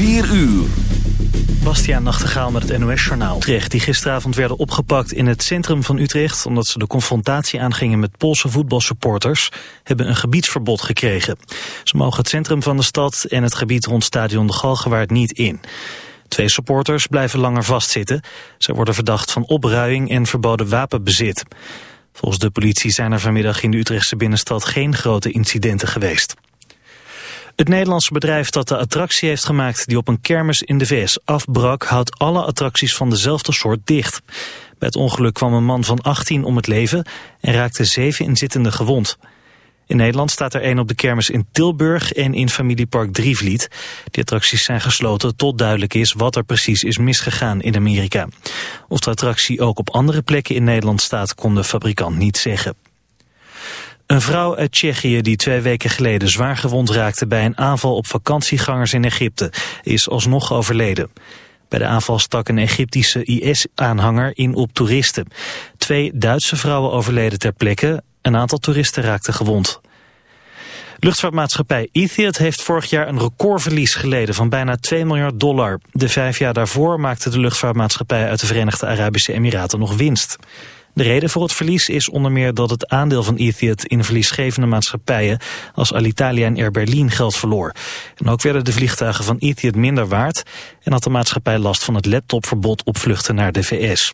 4 uur. Bastiaan Nachtegaal met het NOS-journaal. Utrecht, die gisteravond werden opgepakt in het centrum van Utrecht... omdat ze de confrontatie aangingen met Poolse voetbalsupporters... hebben een gebiedsverbod gekregen. Ze mogen het centrum van de stad en het gebied rond stadion de Galgenwaard niet in. Twee supporters blijven langer vastzitten. Ze worden verdacht van opruiing en verboden wapenbezit. Volgens de politie zijn er vanmiddag in de Utrechtse binnenstad geen grote incidenten geweest. Het Nederlandse bedrijf dat de attractie heeft gemaakt die op een kermis in de VS afbrak, houdt alle attracties van dezelfde soort dicht. Bij het ongeluk kwam een man van 18 om het leven en raakte zeven inzittenden gewond. In Nederland staat er één op de kermis in Tilburg en in familiepark Drievliet. Die attracties zijn gesloten tot duidelijk is wat er precies is misgegaan in Amerika. Of de attractie ook op andere plekken in Nederland staat, kon de fabrikant niet zeggen. Een vrouw uit Tsjechië die twee weken geleden zwaar gewond raakte bij een aanval op vakantiegangers in Egypte is alsnog overleden. Bij de aanval stak een Egyptische IS-aanhanger in op toeristen. Twee Duitse vrouwen overleden ter plekke, een aantal toeristen raakten gewond. Luchtvaartmaatschappij Etihad heeft vorig jaar een recordverlies geleden van bijna 2 miljard dollar. De vijf jaar daarvoor maakte de luchtvaartmaatschappij uit de Verenigde Arabische Emiraten nog winst. De reden voor het verlies is onder meer dat het aandeel van Etihad in verliesgevende maatschappijen als Alitalia en Air Berlin geld verloor. En ook werden de vliegtuigen van Etihad minder waard en had de maatschappij last van het laptopverbod op vluchten naar de VS.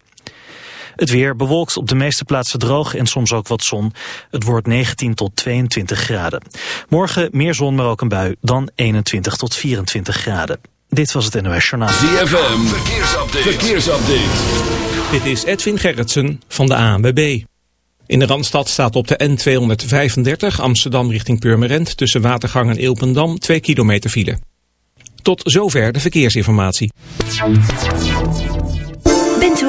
Het weer bewolkt op de meeste plaatsen droog en soms ook wat zon. Het wordt 19 tot 22 graden. Morgen meer zon, maar ook een bui, dan 21 tot 24 graden. Dit was het NOS Journaal. ZFM, verkeersupdate. verkeersupdate. Dit is Edwin Gerritsen van de ANWB. In de Randstad staat op de N235 Amsterdam richting Purmerend... tussen Watergang en Ilpendam 2 kilometer file. Tot zover de verkeersinformatie.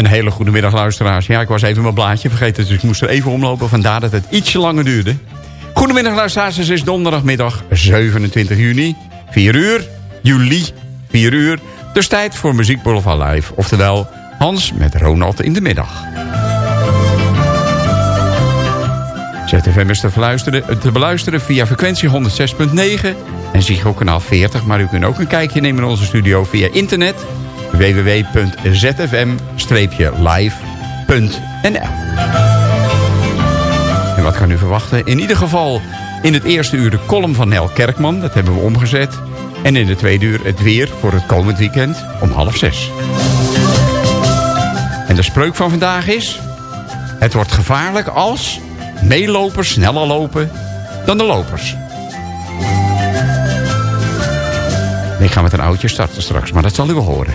Een hele goede middag luisteraars. Ja, ik was even mijn blaadje vergeten, dus ik moest er even omlopen. Vandaar dat het ietsje langer duurde. Goedemiddag luisteraars, het is donderdagmiddag 27 juni. 4 uur, juli, 4 uur. Dus tijd voor Muziek Boulevard Live. Oftewel, Hans met Ronald in de middag. ZFM is te, te beluisteren via frequentie 106.9 en Ziggo kanaal 40. Maar u kunt ook een kijkje nemen in onze studio via internet www.zfm-live.nl En wat kan u verwachten? In ieder geval in het eerste uur de column van Nel Kerkman. Dat hebben we omgezet. En in de tweede uur het weer voor het komend weekend om half zes. En de spreuk van vandaag is... Het wordt gevaarlijk als meelopers sneller lopen dan de lopers. Ik ga met een oudje starten straks, maar dat zal u wel horen.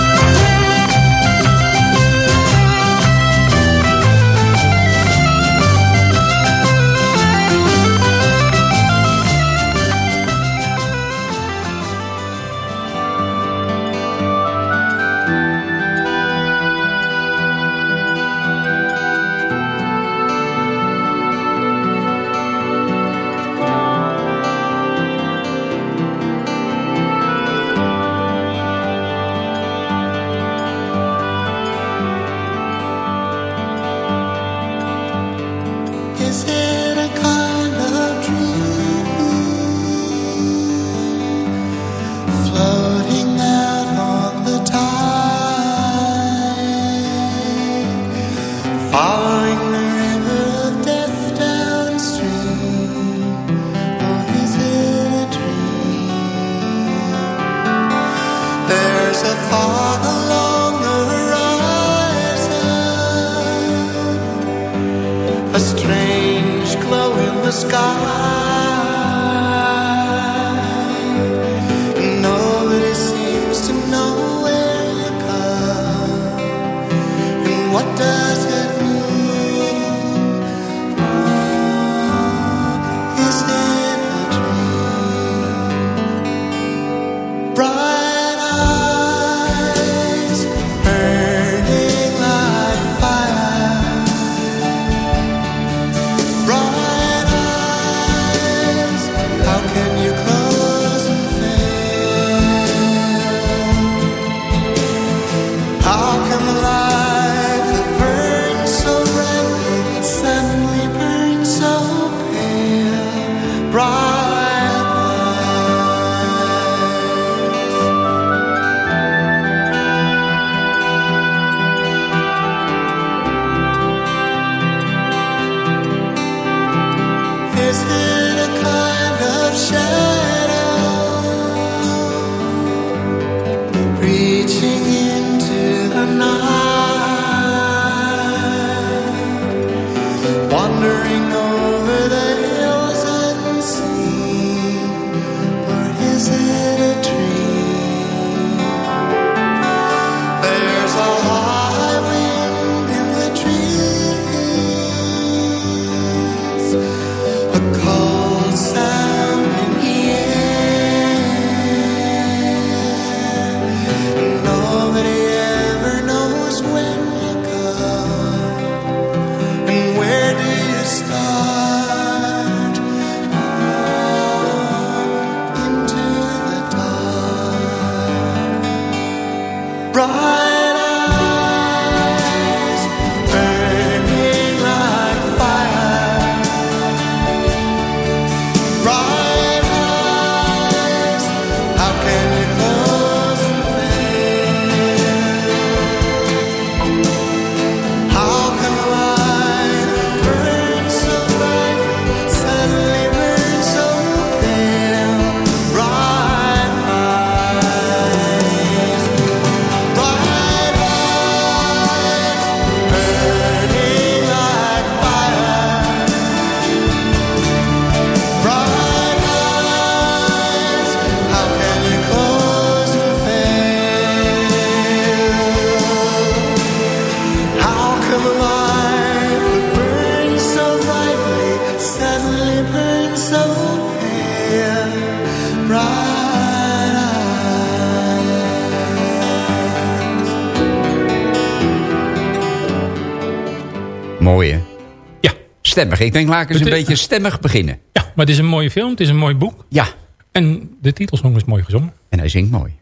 Stemmig. Ik denk, laat ik eens een beetje stemmig beginnen. Ja, maar het is een mooie film. Het is een mooi boek. Ja. En de titelsong is mooi gezongen. En hij zingt mooi.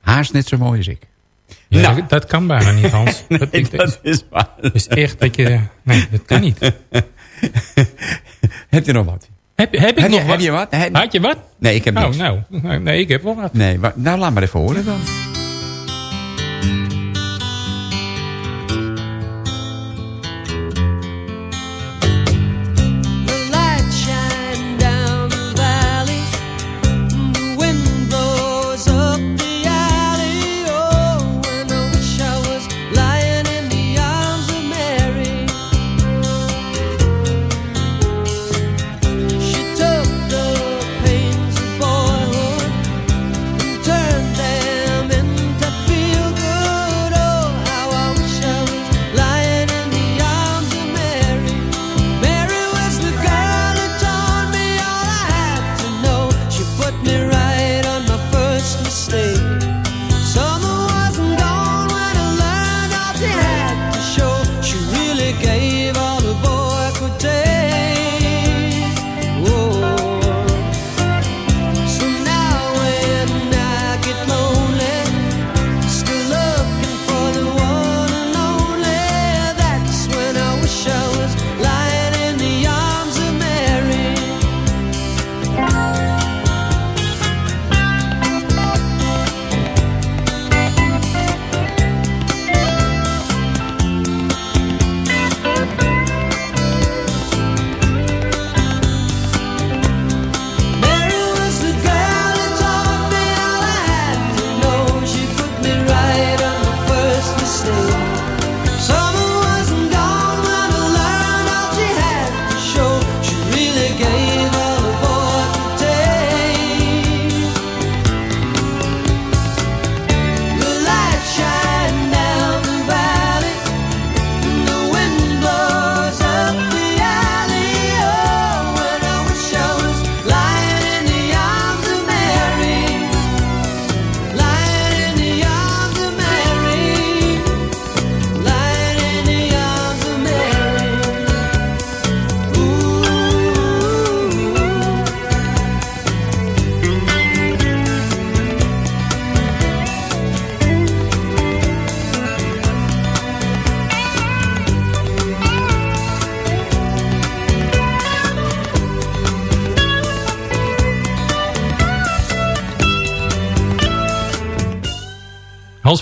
Haast net zo mooi als ik. Ja, nou. dat kan bijna niet, Hans. nee, dat, dat is waar. Echt dat je... Nee, dat kan niet. heb je nog wat? Heb, heb ik heb nog je, wat? Heb je wat? Heb... Had je wat? Nee, ik heb oh, niks. Nou, nee, ik heb wel wat. Nee, maar, nou laat maar even horen dan.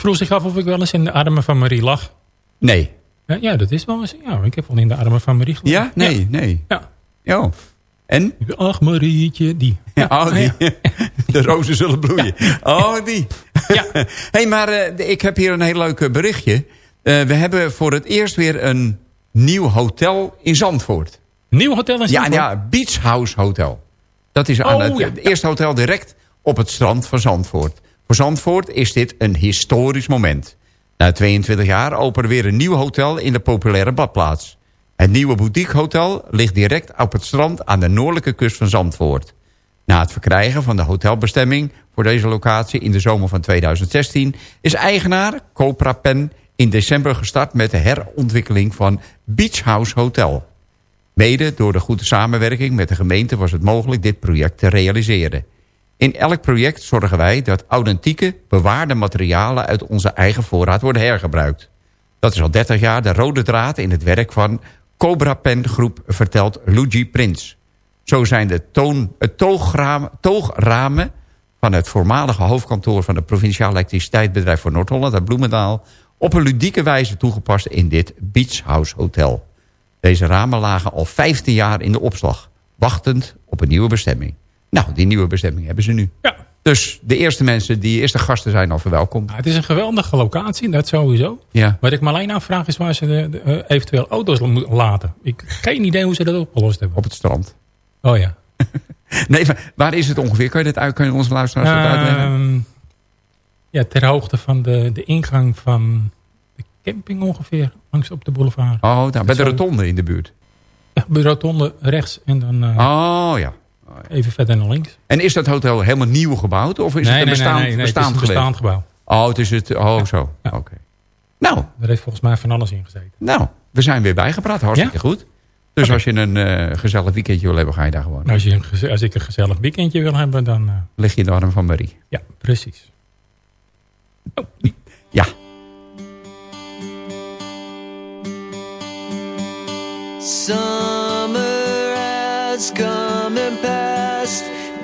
Vroeg zich af of ik wel eens in de armen van Marie lag. Nee. Ja, dat is wel eens. Ja, ik heb wel in de armen van Marie gelegen. Ja? Nee, nee. Ja. Jo. En? Ach, Marietje, die. Ja, oh, die. De rozen zullen bloeien. Oh, die. Ja. hey, maar eh, ik heb hier een heel leuk eh, berichtje. Eh, we hebben voor het eerst weer een nieuw hotel in Zandvoort. Nieuw hotel in Ja, Zandvoort? ja, Beach House Hotel. Dat is aan Oh, het, ja. het eerste hotel direct op het strand van Zandvoort. Voor Zandvoort is dit een historisch moment. Na 22 jaar opent er weer een nieuw hotel in de populaire badplaats. Het nieuwe boutique hotel ligt direct op het strand aan de noordelijke kust van Zandvoort. Na het verkrijgen van de hotelbestemming voor deze locatie in de zomer van 2016... is eigenaar Copra Pen in december gestart met de herontwikkeling van Beach House Hotel. Mede door de goede samenwerking met de gemeente was het mogelijk dit project te realiseren. In elk project zorgen wij dat authentieke, bewaarde materialen uit onze eigen voorraad worden hergebruikt. Dat is al 30 jaar de rode draad in het werk van Cobra Pen Groep, vertelt Luigi Prins. Zo zijn de toon, het toograam, toogrramen van het voormalige hoofdkantoor van het Provinciaal Elektriciteitsbedrijf voor Noord-Holland uit Bloemendaal op een ludieke wijze toegepast in dit Beach House Hotel. Deze ramen lagen al 15 jaar in de opslag, wachtend op een nieuwe bestemming. Nou, die nieuwe bestemming hebben ze nu. Ja. Dus de eerste mensen, die eerste gasten zijn al verwelkomd. Nou, het is een geweldige locatie, dat sowieso. Ja. Wat ik me alleen afvraag is waar ze de, de, eh, eventueel auto's moeten laten. Ik heb geen idee hoe ze dat opgelost hebben. Op het strand. Oh ja. Nee, maar waar is het ongeveer? Kan je dit uit, kun je onze luisteraars dat uitleggen? Ehm, ja, ter hoogte van de, de ingang van de camping ongeveer. Langs op de boulevard. Oh, nou, bij de rotonde in de buurt. Ja, bij de rotonde rechts en dan eh, Oh, ja. Even verder naar links. En is dat hotel helemaal nieuw gebouwd? Of is het een bestaand, bestaand het is een bestaand gebouw. Oh, het is het. Oh, zo. Ja. Oké. Nou, Daar heeft volgens mij van alles in gezeten. nou, we zijn weer bijgepraat. Hartstikke goed. Dus als je een eh, gezellig weekendje wil hebben, ga je daar gewoon. Als, je een, als ik een gezellig weekendje wil hebben, dan... eh, Lig je in de arm van Marie. ja, precies. Ja. Summer has come and passed.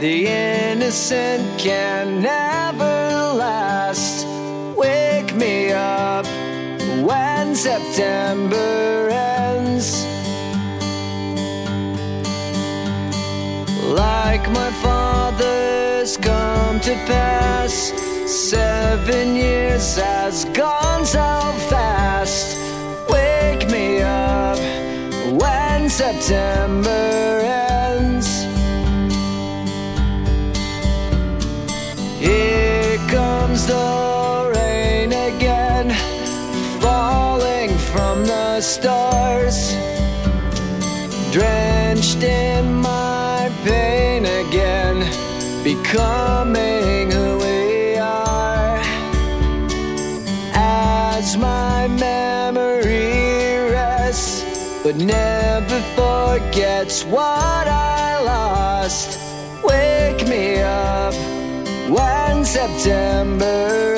The innocent can never last. Wake me up when September ends. Like my father's come to pass. Seven years has gone becoming who we are. As my memory rests, but never forgets what I lost. Wake me up when September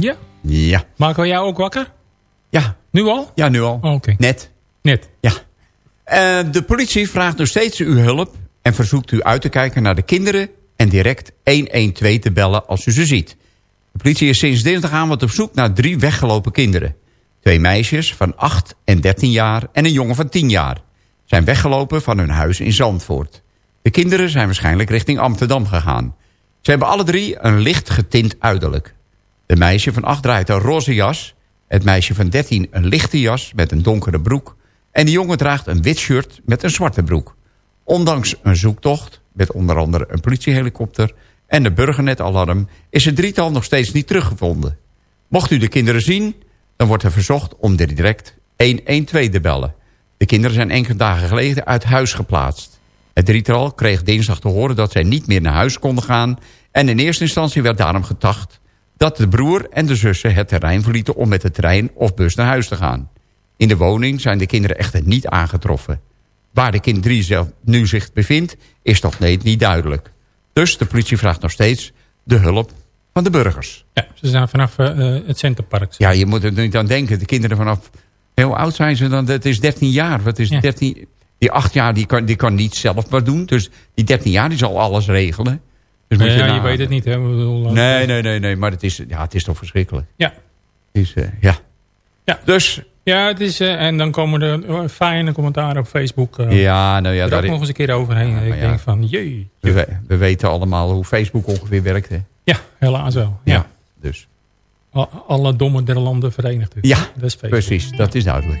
Ja. Maken we jou ook wakker? Ja. Nu al? Ja, nu al. Oh, Oké. Net. Net. Ja. Uh, de politie vraagt nog steeds uw hulp... en verzoekt u uit te kijken naar de kinderen... en direct 112 te bellen als u ze ziet. De politie is sinds dinsdagavond op zoek naar drie weggelopen kinderen. Twee meisjes van 8 en 13 jaar en een jongen van 10 jaar... zijn weggelopen van hun huis in Zandvoort. De kinderen zijn waarschijnlijk richting Amsterdam gegaan. Ze hebben alle drie een licht getint uiterlijk. De meisje van 8 draait een roze jas... het meisje van 13 een lichte jas met een donkere broek... en de jongen draagt een wit shirt met een zwarte broek. Ondanks een zoektocht met onder andere een politiehelikopter... en de burgernetalarm is het drietal nog steeds niet teruggevonden. Mocht u de kinderen zien, dan wordt er verzocht om direct 112 te bellen. De kinderen zijn enkele dagen geleden uit huis geplaatst. Het drietal kreeg dinsdag te horen dat zij niet meer naar huis konden gaan... en in eerste instantie werd daarom getacht dat de broer en de zussen het terrein verlieten... om met de trein of bus naar huis te gaan. In de woning zijn de kinderen echter niet aangetroffen. Waar de kind 3 zelf nu zich bevindt, is nog niet, niet duidelijk. Dus de politie vraagt nog steeds de hulp van de burgers. Ja, ze zijn vanaf uh, het Centerpark. Ja, je moet er niet aan denken. De kinderen vanaf... Heel oud zijn ze dan? Het is 13 jaar. Wat is Ja. 13, die 8 jaar die kan, die kan niet zelf wat doen. Dus die 13 jaar die zal alles regelen. Dus moet ja, je weet het niet. Hè? Nee, nee, nee, nee. Maar het is, ja, het is toch verschrikkelijk. Ja. Is, eh, ja. Ja. Dus, Ja, het is, eh, en dan komen er uh, fijne commentaren op Facebook. eh ja, nou ja, daar ook is- nog eens een keer overheen. maar ik ja. denk van, jee. we, we- we weten allemaal hoe Facebook ongeveer werkt. Hè? Ja, helaas wel. Ja. Dus, Al- Alle domme der landen verenigd. dus. ja, dat is Facebook. precies. Dat is duidelijk.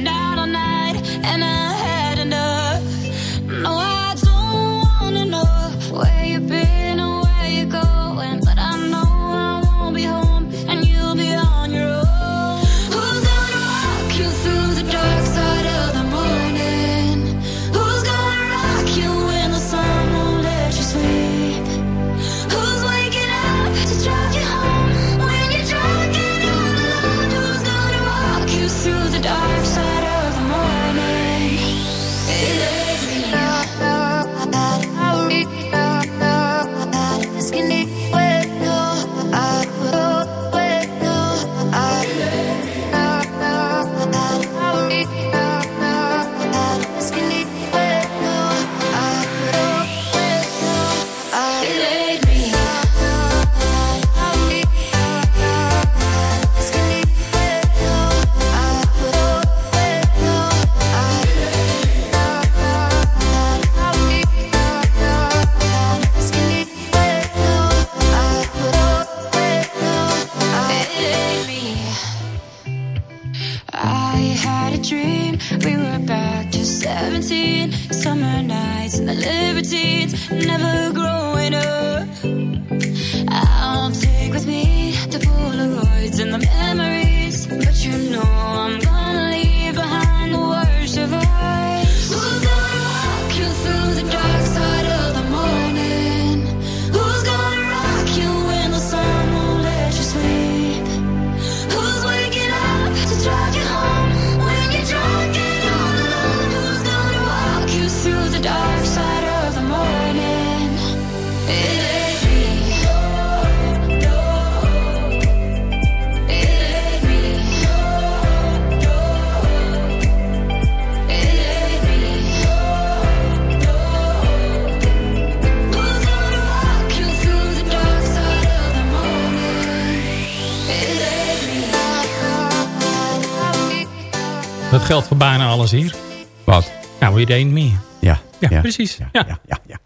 geldt voor bijna alles hier. Wat? Nou, it ain't me. Ja. Ja, precies. Ja, Ja. ja, ja. ja.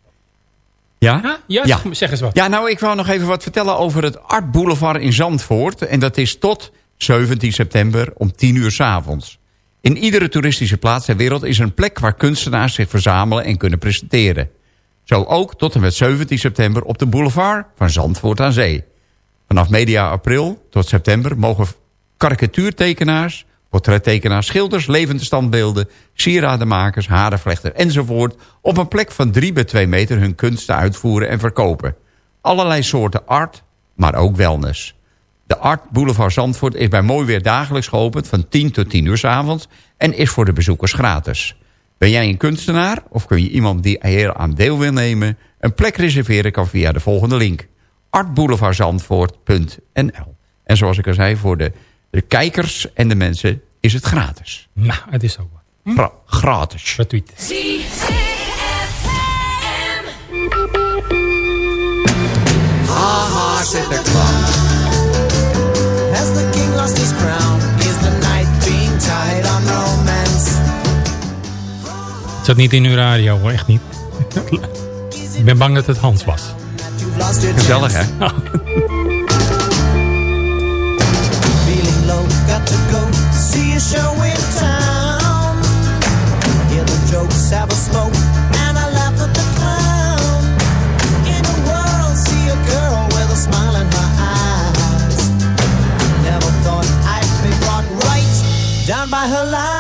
Ja? Ja? Ja, Ja. zeg eens wat. Ja, nou, ik wou nog even wat vertellen over het Art Boulevard in Zandvoort. En dat is tot 17 september om 10 uur s avonds. In iedere toeristische plaats ter wereld is er een plek waar kunstenaars zich verzamelen en kunnen presenteren. Zo ook tot en met 17 september op de boulevard van Zandvoort aan Zee. Vanaf media april tot september mogen karikatuurtekenaars Portrettekenaars, schilders, levende standbeelden, sieradenmakers, harenvlechter enzovoort... op een plek van 3 bij 2 meter hun kunsten uitvoeren en verkopen. Allerlei soorten art, maar ook wellness. De Art Boulevard Zandvoort is bij mooi weer dagelijks geopend... van 10 tot 10 uur s avonds en is voor de bezoekers gratis. Ben jij een kunstenaar of kun je iemand die hier aan deel wil nemen... een plek reserveren kan via de volgende link. artboulevardzandvoort.nl En zoals ik al zei, voor de, de kijkers en de mensen is het gratis. Nou, het is ook wat. Gra gratis. Gratuit. Haha, said the clock. Has the king lost his crown? Is the night being tied on romance? Het zat niet in uw radio hoor, echt niet. Ik ben bang dat het Hans was. Gezellig, hè? a show in town. Hear the jokes, have a smoke, and I laugh at the clown. In a world, see a girl with a smile in her eyes. Never thought I'd be brought right down by her lies.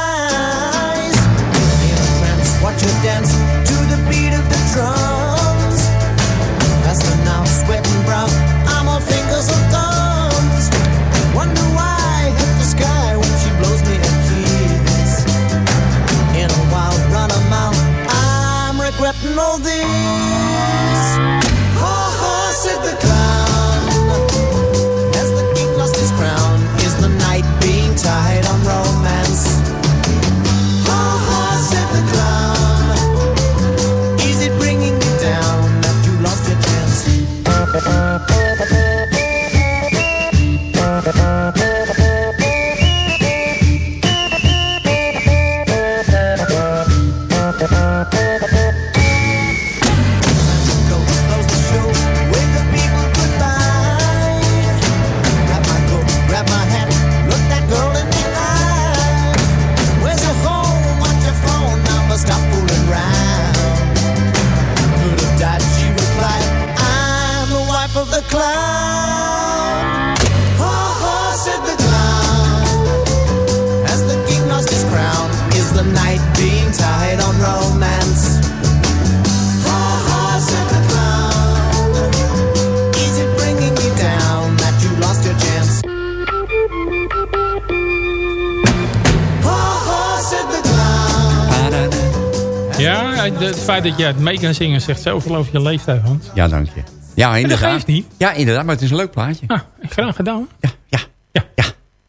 Het feit dat je het mee kan zingen zegt zoveel over je leeftijd, Hans. Ja, dank je. Ja, inderdaad. geeft niet. Ja, inderdaad, maar het is een leuk plaatje. Ah, graag gedaan. Ja, ja, Ja.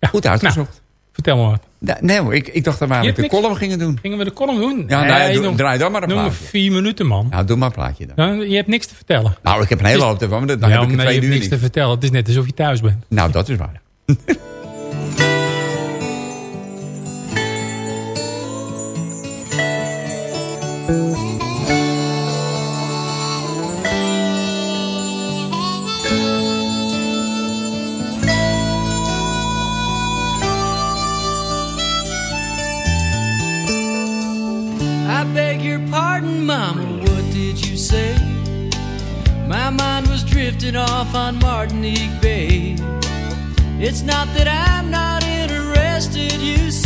ja. Goed uitgezocht. Vertel me wat. Nee hoor, ik, ik dacht dat we eigenlijk de hebt column gingen doen. Gingen we de column doen? Ja, nee, doe- draai dan maar een Noem plaatje. vier minuten, man. Nou, doe maar een plaatje dan. Ja, je hebt niks te vertellen. Nou, ik heb een hele hoop te van, maar dan ja, heb ik nee, je twee hebt uur niks niet. te vertellen. Het is net alsof je thuis bent. Nou, dat is waar. off on Martinique Bay. It's not that I'm not interested, you see.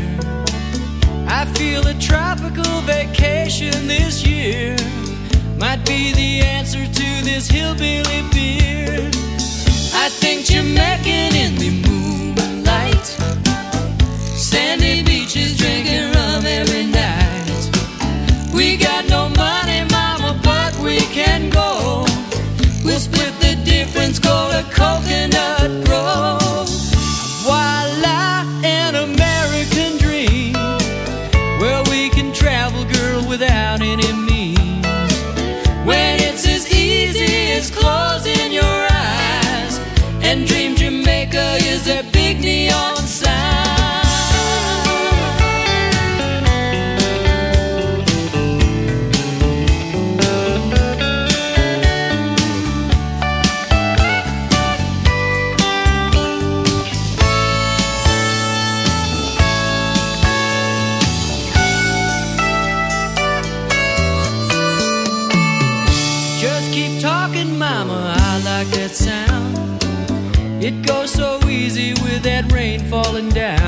I feel a tropical vacation this year might be the answer to this hillbilly beer. I think Jamaican in the moonlight. Sandy beaches drinking rum every night. We got no money, mama, but we can go. We'll split the difference, go to Coconut falling down.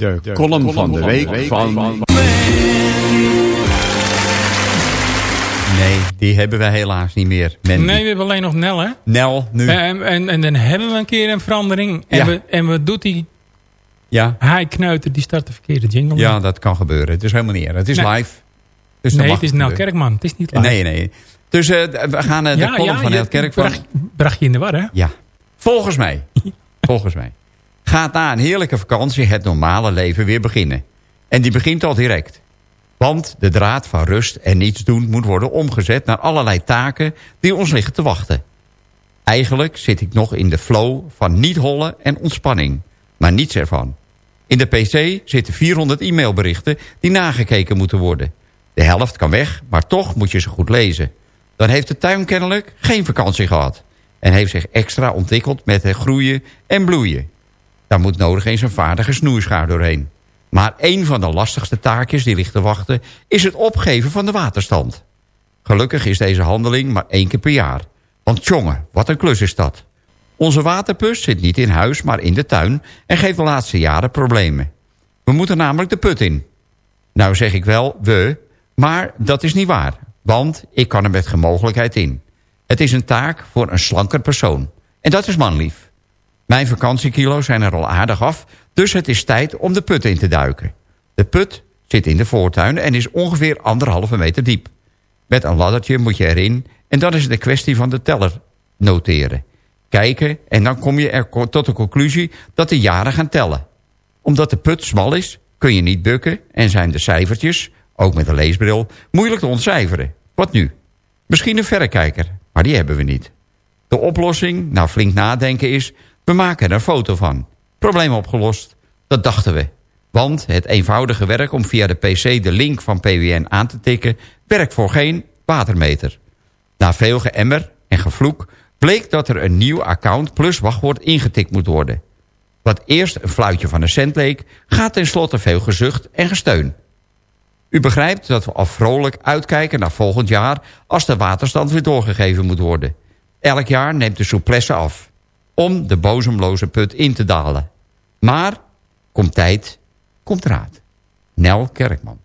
De, column van de week van... Nee, die hebben we helaas niet meer. Nee, we hebben alleen nog Nel, hè? Nel, nu. En, en, en dan hebben we een keer een verandering. En, Ja. we, en wat doet die Ja, haaiknuiter? Die start de verkeerde jingle. ja, dat kan gebeuren. Het is helemaal niet erg. Het is Nee. live. Dus nee, het is Nel. Kerkman. Het is niet live. Nee, nee. Dus eh, we gaan eh, de column van Nel Kerkman... Bracht, bracht je in de war, hè? Ja, volgens mij. volgens mij. Gaat na een heerlijke vakantie het normale leven weer beginnen. En die begint al direct. Want de draad van rust en niets doen moet worden omgezet naar allerlei taken die ons liggen te wachten. Eigenlijk zit ik nog in de flow van niet hollen en ontspanning. Maar niets ervan. In de pc zitten 400 e-mailberichten die nagekeken moeten worden. De helft kan weg, maar toch moet je ze goed lezen. Dan heeft de tuin kennelijk geen vakantie gehad. En heeft zich extra ontwikkeld met het groeien en bloeien. Daar moet nodig eens een vaardige snoeischaar doorheen. Maar een van de lastigste taakjes die ligt te wachten... is het opgeven van de waterstand. Gelukkig is deze handeling maar één keer per jaar. Want jongen, wat een klus is dat. Onze waterpus zit niet in huis, maar in de tuin... en geeft de laatste jaren problemen. We moeten namelijk de put in. Nou zeg ik wel we, maar dat is niet waar. Want ik kan er met gemogelijkheid in. Het is een taak voor een slanker persoon. En dat is manlief. Mijn vakantiekilo's zijn er al aardig af, dus het is tijd om de put in te duiken. De put zit in de voortuin en is ongeveer anderhalve meter diep. Met een laddertje moet je erin en dan is het een kwestie van de teller noteren. Kijken en dan kom je er tot de conclusie dat de jaren gaan tellen. Omdat de put smal is, kun je niet bukken en zijn de cijfertjes, ook met een leesbril, moeilijk te ontcijferen. Wat nu? Misschien een verrekijker, maar die hebben we niet. De oplossing, nou flink nadenken is, we maken er foto van. Probleem opgelost. Dat dachten we. Want het eenvoudige werk om via de pc de link van PWN aan te tikken... werkt voor geen watermeter. Na veel geëmmer en gevloek bleek dat er een nieuw account plus wachtwoord ingetikt moet worden. Wat eerst een fluitje van een cent leek, gaat tenslotte veel gezucht en gesteun. U begrijpt dat we al vrolijk uitkijken naar volgend jaar... als de waterstand weer doorgegeven moet worden. Elk jaar neemt de souplesse af. Om de bodemloze put in te dalen. Maar, komt tijd, komt raad. Nel Kerkman.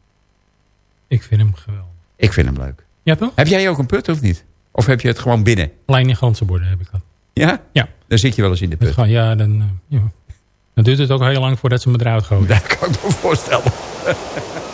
Ik vind hem geweldig. Ik vind hem leuk. Ja, toch? Heb jij ook een put of niet? Of heb je het gewoon binnen? In ganzenborden heb ik dat. Ja? Ja. Dan zit je wel eens in de put. ga- ja, dan, eh, ja. dan duurt het ook heel lang voordat ze me eruit gooien. Dat kan ik me voorstellen.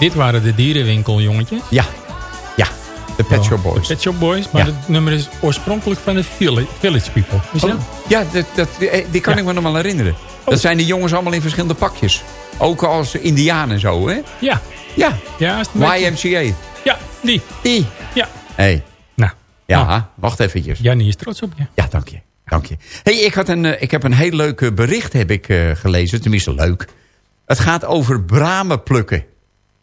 Dit, waren de dierenwinkeljongetjes. Ja, ja. De Pet Shop De Boys. Pet Shop Boys. Maar Ja. het nummer is oorspronkelijk van de Village, People. Je Oh, ja, dat, dat, die kan Ja. ik me nog wel herinneren. Dat zijn die jongens allemaal in verschillende pakjes. Ook als indianen en zo, hè? Ja. Ja, Ja, is YMCA. Ja, die. Die. Ja. hey. Nou, ja, nou, wacht eventjes. Jannie is trots op je. Ja, dank je. Dank je. Hey, ik, had een, eh, ik heb een heel leuk eh, bericht heb ik, eh, gelezen. Tenminste, leuk. Het gaat over bramen plukken.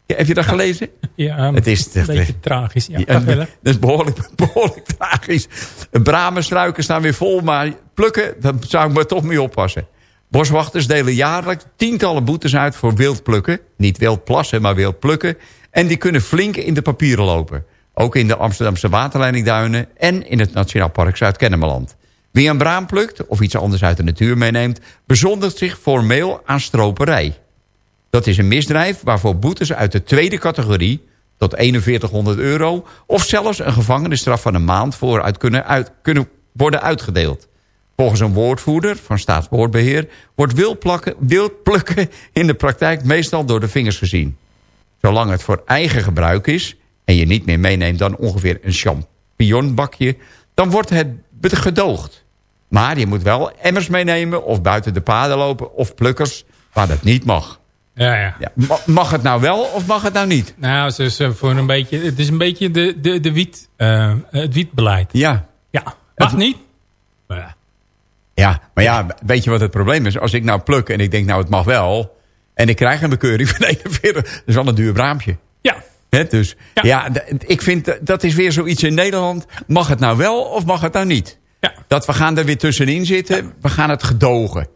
Ja, heb je dat gelezen? Ja, Het is een beetje eh, tragisch. Ja, dat is behoorlijk, behoorlijk tragisch. Bramenstruiken staan weer vol, maar plukken, daar zou ik maar toch mee oppassen. Boswachters delen jaarlijks tientallen boetes uit voor wild plukken. Niet wild plassen, maar wild plukken. En die kunnen flink in de papieren lopen. Ook in de Amsterdamse waterleidingduinen en in het Nationaal Park Zuid-Kennemerland. Wie een braam plukt of iets anders uit de natuur meeneemt... bezondigt zich formeel aan stroperij. Dat is een misdrijf waarvoor boetes uit de tweede categorie... tot 4100 euro... of zelfs een gevangenisstraf van een maand vooruit kunnen, uit, kunnen worden uitgedeeld. Volgens een woordvoerder van Staatswoordbeheer... wordt wild, plakken, wild plukken in de praktijk meestal door de vingers gezien. Zolang het voor eigen gebruik is... en je niet meer meeneemt dan ongeveer een champignonbakje... dan wordt het gedoogd. Maar je moet wel emmers meenemen of buiten de paden lopen... of plukkers waar dat niet mag. Ja, ja. Ja, ma- mag het nou wel of mag het nou niet? Nou, het is, eh, voor een beetje, het is een beetje de, de, de wiet, eh, het wietbeleid. Ja. Ja, mag niet. Maar ja. Ja, maar ja, weet je wat het probleem is? Als ik nou pluk en ik denk nou het mag wel... en ik krijg een bekeuring van 41, dat is wel een duur braampje. Ja, Hè, dus ja, ik vind dat- dat is weer zoiets in Nederland. Mag het nou wel of mag het nou niet? ja, Dat we gaan er weer tussenin zitten, we gaan het gedogen.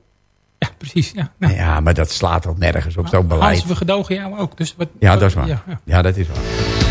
Ja, precies. Ja, nou, Ja, maar dat slaat toch nergens op zo'n beleid. Als we gedogen jou ook. Dus wat, Ja, dat is waar. Ja, ja. Ja, dat is waar.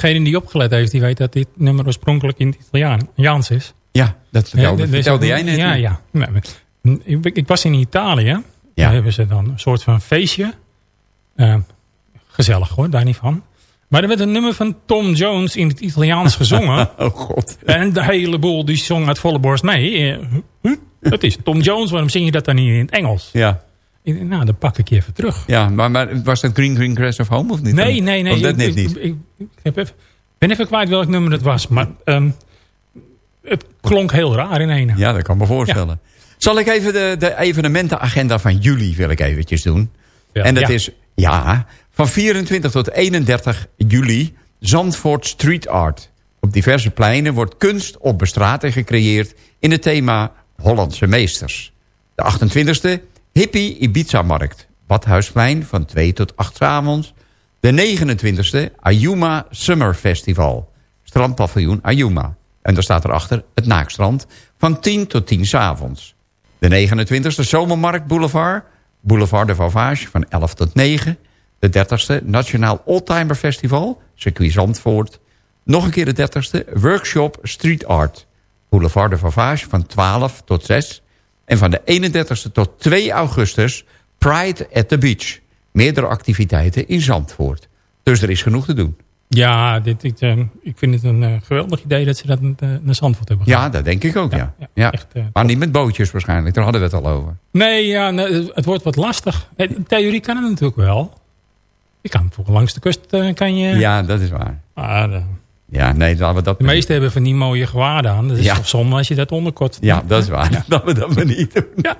Degene die opgelet heeft, die weet dat dit nummer oorspronkelijk in het Italiaans is. Ja, dat vertelde, Ja, dus- vertelde jij net. Ja, ja. Ik, ik was in Italië. Ja. Daar hebben ze dan een soort van feestje. Eh, gezellig hoor, daar niet van. Maar er werd een nummer van Tom Jones in het Italiaans gezongen. Oh god. en de hele boel die zong uit volle borst mee. Eh, huh? Dat is Tom Jones, waarom zing je dat dan niet in het Engels? Ja, nou, dan pak ik je even terug. ja maar, maar was dat Green Green Grass of Home of niet? Nee, nee, nee. Of dat ik, net ik- niet? Ik, ik, ik heb even, ben even kwijt welk nummer het was. Maar ehm, het klonk heel raar in één. Ja, dat kan me voorstellen. Zal ik even de, de evenementenagenda van juli wil ik eventjes doen. Ja, en dat ja. is, ja, van 24 tot 31 juli Zandvoort Street Art. Op diverse pleinen wordt kunst op bestrating gecreëerd in het thema Hollandse meesters. De 28e Hippie Ibiza-markt. Badhuisplein van 2 tot 8 's avonds. De 29e Ayuma Summer Festival. Strandpaviljoen Ayuma. En daar staat erachter het Naakstrand van 10 tot 10 's avonds. De 29e Zomermarkt Boulevard. Boulevard de Vauvage van 11 tot 9. De 30e Nationaal Oldtimer Festival. Circuit Zandvoort. Nog een keer de 30e Workshop Street Art. Boulevard de Vauvage van 12 tot 6. En van de 31e tot 2 augustus Pride at the Beach. Meerdere activiteiten in Zandvoort. Dus er is genoeg te doen. Ja, dit, ik, eh, ik vind het een eh, geweldig idee dat ze dat eh, naar Zandvoort hebben gedaan. Ja, dat denk ik ook, ja. Ja, ja, ja, echt, maar niet met bootjes waarschijnlijk, daar hadden we het al over. Nee, ja, nee, het wordt wat lastig. In theorie kan het natuurlijk wel. Je kan bijvoorbeeld langs de kust kan je... Ja, dat is waar. De, Ja, nee, laten we dat... de meesten hebben van die mooie gewaden aan. Dat is Ja. toch zonde als je dat onderkort. Ja, dat is waar. Dat we dat maar niet doen. Ja.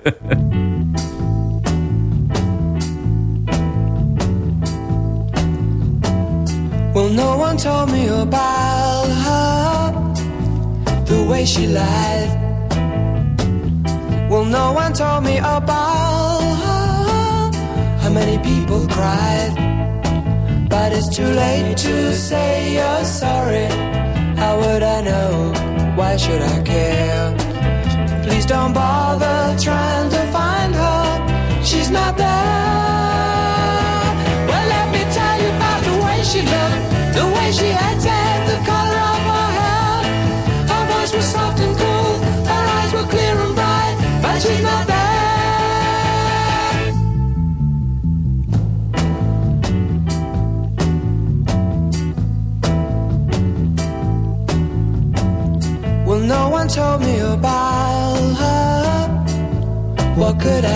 Well, no one told me about her, the way she lied. Well, no one told me about her, how many people cried. But it's too late to say you're sorry. How would I know? Why should I care? Please don't bother trying to find her. She's not there. Well, let me tell you about the way she looked, the way she acted, the color of her hair. Her voice was soft and cool, her eyes were clear and bright, but she's not there.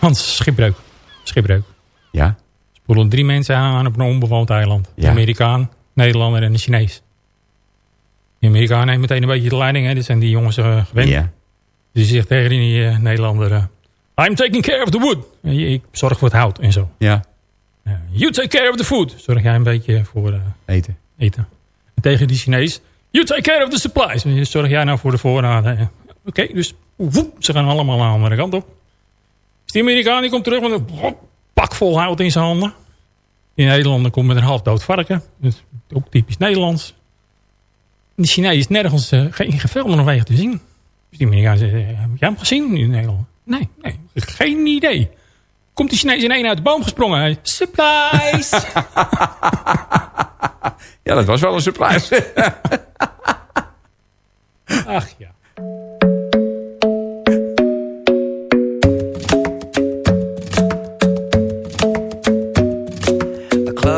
Hans, schipbreuk. Schipbreuk. Ja? Spoelen drie mensen aan op een onbewoond eiland. De Ja. Amerikaan, Nederlander en de Chinees. De Amerikaan neemt meteen een beetje de leiding. Hè. Dit zijn die jongens eh, gewend. Ja. Dus die zegt tegen die eh, Nederlander... eh, I'm taking care of the wood. Ik zorg voor het hout en zo. Ja. You take care of the food. Zorg jij een beetje voor Eten. eten. En tegen die Chinees... You take care of the supplies. Zorg jij nou voor de voorraden. Oké, dus woep, ze gaan allemaal aan de andere kant op. Dus die Amerikaan die komt terug met een pak vol hout in zijn handen. Die Nederlander komt met een half dood varken. Dus ook typisch Nederlands. Die Chinees is nergens uh, geen gefilmde weg te zien. Dus die meneer zei, heb jij hem gezien in Nederland? Nee, nee, geen idee. Komt die Chinees in één uit de boom gesprongen. Hij, surprise! ja, dat was wel een surprise. Ach ja.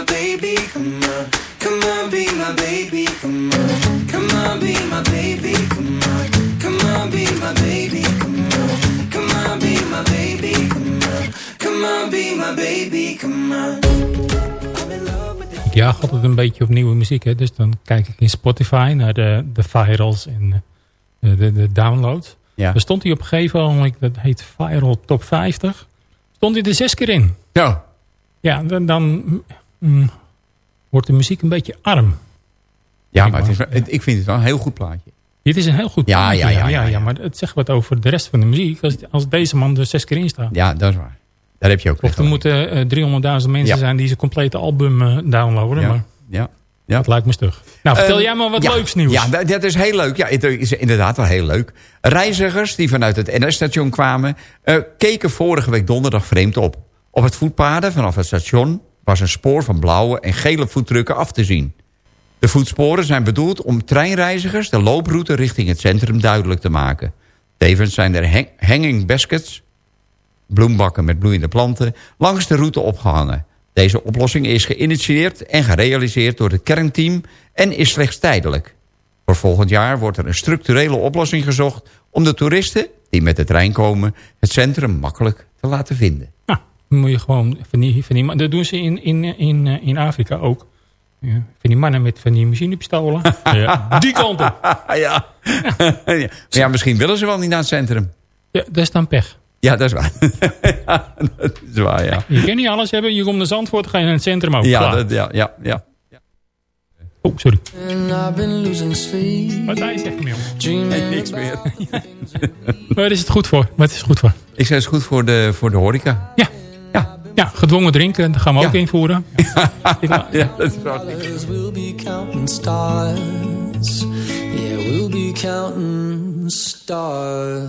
My baby, come on. Come on, be my baby, come on. Come on, be my baby, come on. Come on, be my baby, come on. Come on, be my baby, come on. Come on, be my baby, come on. Ik jaag altijd een beetje op nieuwe muziek. Hè? Dus dan kijk ik in Spotify naar de, de virals en de, de, de downloads. Ja. Er stond hij op een gegeven moment, dat heet Viral Top 50. Stond hij er zes keer in. Ja, Ja, dan, dan mm, wordt de muziek een beetje arm. ja maar het is, wel- het- ik vind het wel een heel goed plaatje. Dit is een heel goed Ja, plaatje, ja, ja, ja, ja. maar het zegt wat over de rest van de muziek. Als, als deze man er zes keer in staat. Ja, dat is waar. Daar heb je ook Of er moeten eh, 300.000 mensen Ja. zijn die zijn complete album eh, downloaden. Maar Ja, ja. ja. dat lijkt me stug. Nou, vertel Eh, jij maar wat ja, leuks nieuws. Ja, dat, dat is heel leuk. Ja, het is inderdaad wel heel leuk. Reizigers die vanuit het NS-station kwamen... eh, keken vorige week donderdag vreemd op. Op het voetpaden vanaf het station... was een spoor van blauwe en gele voetdrukken af te zien. De voetsporen zijn bedoeld om treinreizigers... de looproute richting het centrum duidelijk te maken. Tevens zijn er hang- hanging baskets... bloembakken met bloeiende planten... langs de route opgehangen. Deze oplossing is geïnitieerd en gerealiseerd door het kernteam... en is slechts tijdelijk. Voor volgend jaar wordt er een structurele oplossing gezocht... om de toeristen die met de trein komen... het centrum makkelijk te laten vinden. Moet je gewoon van die, van die man- Dat doen ze in, in, in, eh, in Afrika ook. Ja, van die mannen met van die machinepistolen. ja, die kant op. Ja. ja. Maar ja, misschien willen ze wel niet naar het centrum. Ja, dat is dan pech. Ja, dat is waar. ja, dat is waar, ja. Je kan niet alles hebben. Je komt naar Zandvoort, ga je naar het centrum ook. Ja, dat, ja, ja, ja. Oh, sorry. And I've been losing sleep. Wat zei je zegt me, Nee, niks meer. Waar is het goed voor? Wat is het goed voor? Ik zei, het is goed voor de, voor de horeca. Ja. Ja. Ja, gedwongen drinken, dat gaan we Ja. ook invoeren. ja, dat is wel we'll be counting stars. Yeah, we'll be counting stars.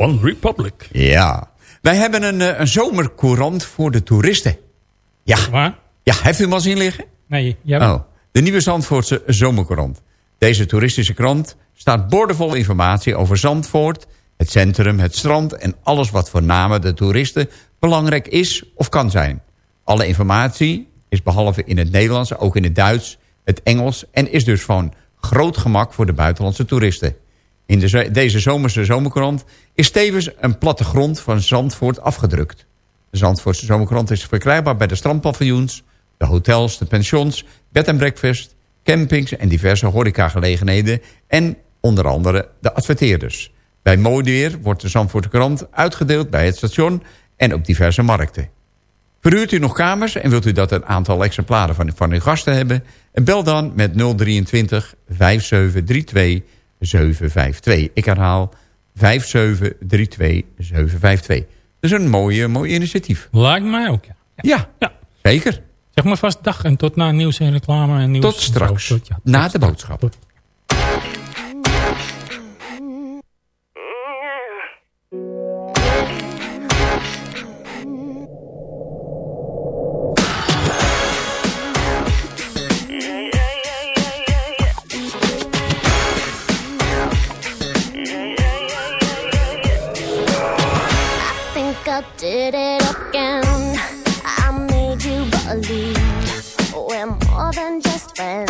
One Republic. Ja. Wij hebben een, eh, een zomercourant voor de toeristen. Ja. Waar? Ja, heeft u hem al zien liggen? Nee, jij bent... Oh, de nieuwe Zandvoortse zomercourant. Deze toeristische krant staat boordevol informatie over Zandvoort, het centrum, het strand en alles wat voor name de toeristen belangrijk is of kan zijn. Alle informatie is behalve in het Nederlands ook in het Duits, het Engels en is dus van groot gemak voor de buitenlandse toeristen. In deze zomerse zomerkrant is tevens een plattegrond van Zandvoort afgedrukt. De Zandvoortse zomerkrant is verkrijgbaar bij de strandpaviljoens, de hotels, de pensions, bed en breakfast, campings en diverse horecagelegenheden en onder andere de adverteerders. Bij mooi wordt de Zandvoortse krant uitgedeeld bij het station en op diverse markten. Verhuurt u nog kamers en wilt u dat een aantal exemplaren van, van uw gasten hebben? Bel dan met 023 5732 752. Ik herhaal 5732 752. Dat is een mooie, mooi initiatief. Lijkt mij ook, ja. Ja, Ja. zeker. Zeg maar vast dag en tot na nieuws en reclame. En nieuws Tot straks. Tot, ja, tot Na de boodschap. did it again. I made you believe we're more than just friends.